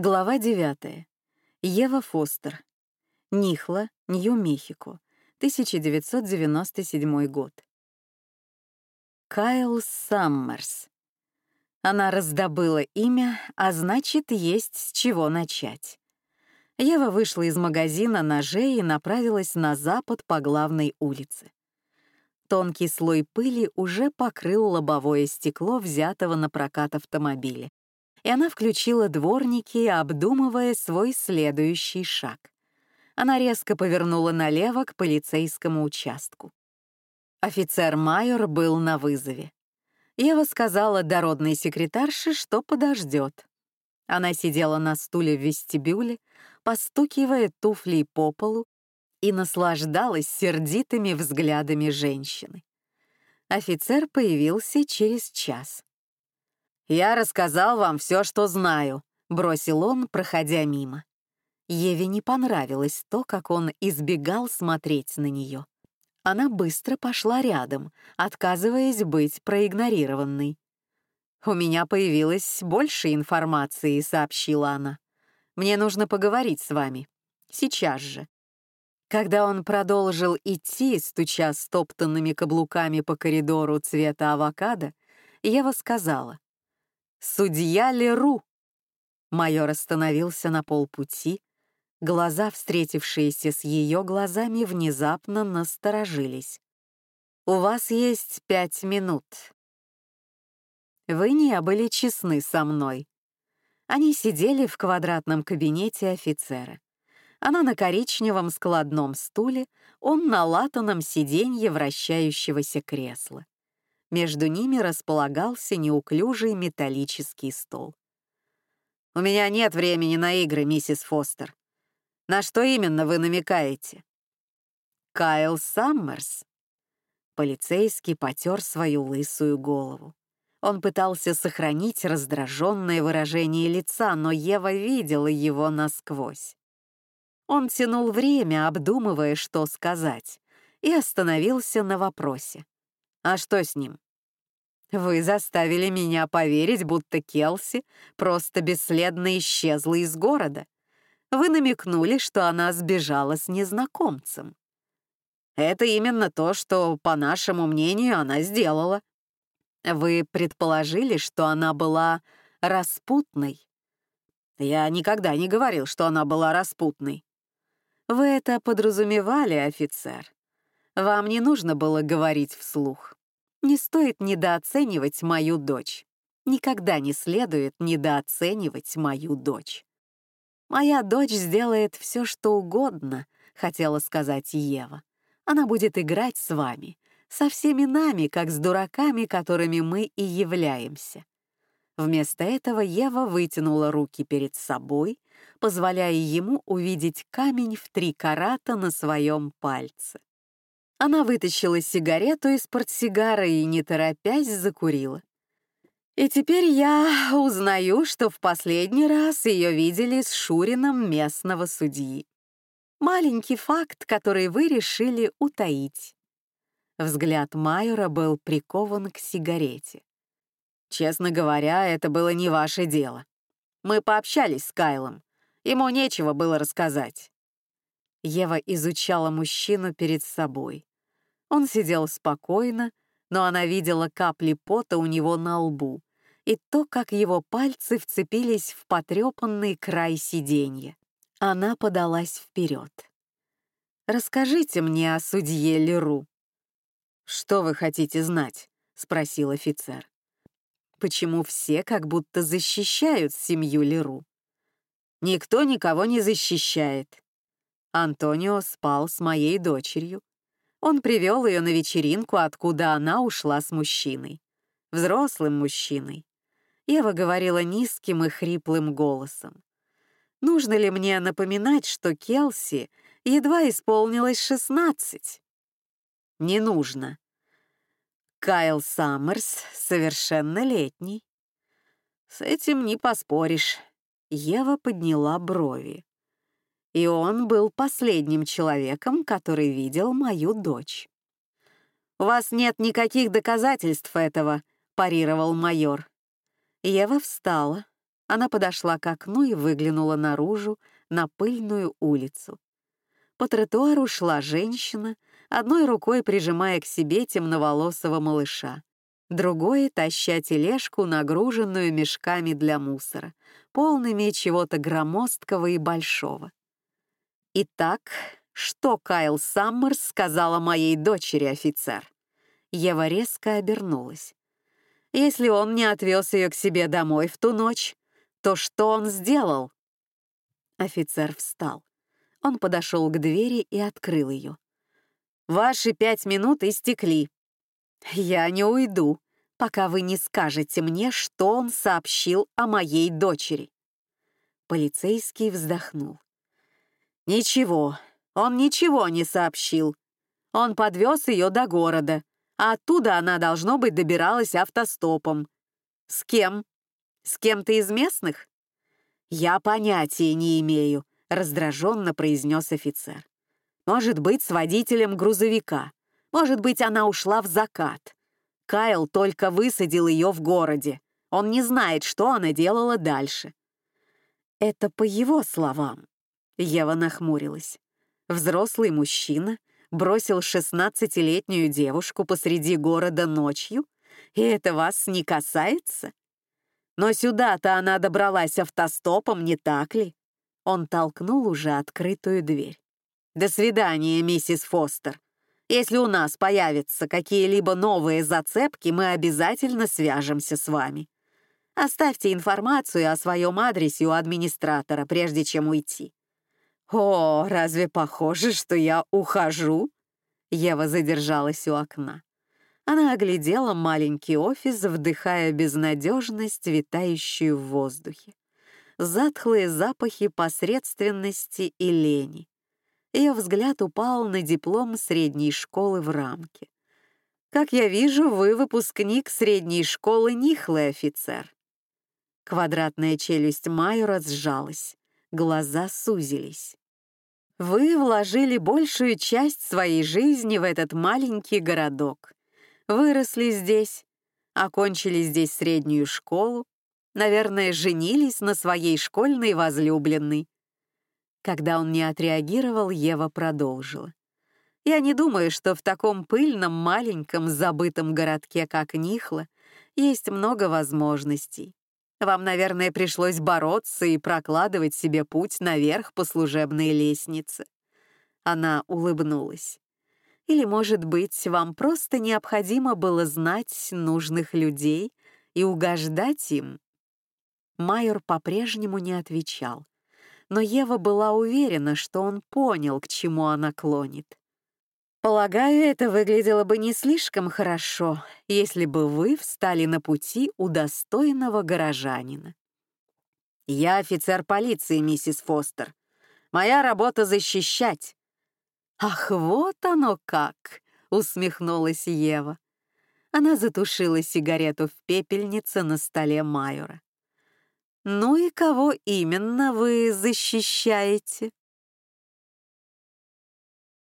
Глава 9. Ева Фостер. Нихла, Нью-Мехико, 1997 год. Кайл Саммерс. Она раздобыла имя, а значит, есть с чего начать. Ева вышла из магазина ножей и направилась на запад по главной улице. Тонкий слой пыли уже покрыл лобовое стекло взятого на прокат автомобиля, и она включила дворники, обдумывая свой следующий шаг. Она резко повернула налево к полицейскому участку. Офицер Майор был на вызове. Ева сказала дородной секретарше, что подождет. Она сидела на стуле в вестибюле, постукивая туфлей по полу и наслаждалась сердитыми взглядами женщины. Офицер появился через час. «Я рассказал вам все, что знаю», — бросил он, проходя мимо. Еве не понравилось то, как он избегал смотреть на нее. Она быстро пошла рядом, отказываясь быть проигнорированной. «У меня появилось больше информации», — сообщила она. «Мне нужно поговорить с вами. Сейчас же». Когда он продолжил идти, стуча стоптанными каблуками по коридору цвета авокадо, Ева сказала «Судья Леру!» Майор остановился на полпути, глаза, встретившиеся с ее глазами, внезапно насторожились. «У вас есть пять минут». «Вы не были честны со мной». Они сидели в квадратном кабинете офицера. Она на коричневом складном стуле, он на латаном сиденье вращающегося кресла. Между ними располагался неуклюжий металлический стол. «У меня нет времени на игры, миссис Фостер. На что именно вы намекаете?» «Кайл Саммерс». Полицейский потер свою лысую голову. Он пытался сохранить раздраженное выражение лица, но Ева видела его насквозь. Он тянул время, обдумывая, что сказать, и остановился на вопросе. «А что с ним?» «Вы заставили меня поверить, будто Келси просто бесследно исчезла из города. Вы намекнули, что она сбежала с незнакомцем. Это именно то, что, по нашему мнению, она сделала. Вы предположили, что она была распутной. Я никогда не говорил, что она была распутной. Вы это подразумевали, офицер. Вам не нужно было говорить вслух. Не стоит недооценивать мою дочь. Никогда не следует недооценивать мою дочь. «Моя дочь сделает все, что угодно», — хотела сказать Ева. «Она будет играть с вами, со всеми нами, как с дураками, которыми мы и являемся». Вместо этого Ева вытянула руки перед собой позволяя ему увидеть камень в три карата на своем пальце. Она вытащила сигарету из портсигара и, не торопясь, закурила. И теперь я узнаю, что в последний раз ее видели с Шурином местного судьи. Маленький факт, который вы решили утаить. Взгляд Майора был прикован к сигарете. Честно говоря, это было не ваше дело. Мы пообщались с Кайлом. Ему нечего было рассказать. Ева изучала мужчину перед собой. Он сидел спокойно, но она видела капли пота у него на лбу и то, как его пальцы вцепились в потрепанный край сиденья. Она подалась вперед. «Расскажите мне о судье Леру». «Что вы хотите знать?» — спросил офицер. «Почему все как будто защищают семью Леру?» Никто никого не защищает. Антонио спал с моей дочерью. Он привел ее на вечеринку, откуда она ушла с мужчиной. Взрослым мужчиной. Ева говорила низким и хриплым голосом. Нужно ли мне напоминать, что Келси едва исполнилось шестнадцать? Не нужно. Кайл Саммерс совершеннолетний. С этим не поспоришь. Ева подняла брови. И он был последним человеком, который видел мою дочь. «У вас нет никаких доказательств этого», — парировал майор. Ева встала. Она подошла к окну и выглянула наружу на пыльную улицу. По тротуару шла женщина, одной рукой прижимая к себе темноволосого малыша, другой — таща тележку, нагруженную мешками для мусора, полными чего-то громоздкого и большого. «Итак, что Кайл Саммерс сказала моей дочери, офицер?» Ева резко обернулась. «Если он не отвез ее к себе домой в ту ночь, то что он сделал?» Офицер встал. Он подошел к двери и открыл ее. «Ваши пять минут истекли. Я не уйду, пока вы не скажете мне, что он сообщил о моей дочери». Полицейский вздохнул. «Ничего, он ничего не сообщил. Он подвез ее до города, а оттуда она, должно быть, добиралась автостопом. С кем? С кем-то из местных? Я понятия не имею, раздраженно произнес офицер. Может быть, с водителем грузовика. Может быть, она ушла в закат. Кайл только высадил ее в городе. Он не знает, что она делала дальше. Это по его словам. Ева нахмурилась. Взрослый мужчина бросил шестнадцатилетнюю девушку посреди города ночью, и это вас не касается? Но сюда-то она добралась автостопом, не так ли? Он толкнул уже открытую дверь. «До свидания, миссис Фостер. Если у нас появятся какие-либо новые зацепки, мы обязательно свяжемся с вами. Оставьте информацию о своем адресе у администратора, прежде чем уйти. «О, разве похоже, что я ухожу?» Ева задержалась у окна. Она оглядела маленький офис, вдыхая безнадежность, витающую в воздухе. Затхлые запахи посредственности и лени. Ее взгляд упал на диплом средней школы в рамке. «Как я вижу, вы выпускник средней школы Нихлый офицер». Квадратная челюсть Майора сжалась, глаза сузились. Вы вложили большую часть своей жизни в этот маленький городок. Выросли здесь, окончили здесь среднюю школу, наверное, женились на своей школьной возлюбленной. Когда он не отреагировал, Ева продолжила. Я не думаю, что в таком пыльном, маленьком, забытом городке, как Нихла, есть много возможностей. Вам, наверное, пришлось бороться и прокладывать себе путь наверх по служебной лестнице. Она улыбнулась. Или, может быть, вам просто необходимо было знать нужных людей и угождать им? Майор по-прежнему не отвечал, но Ева была уверена, что он понял, к чему она клонит. Полагаю, это выглядело бы не слишком хорошо, если бы вы встали на пути у достойного горожанина. Я офицер полиции, миссис Фостер. Моя работа — защищать. Ах, вот оно как! усмехнулась Ева. Она затушила сигарету в пепельнице на столе Майора. «Ну и кого именно вы защищаете?»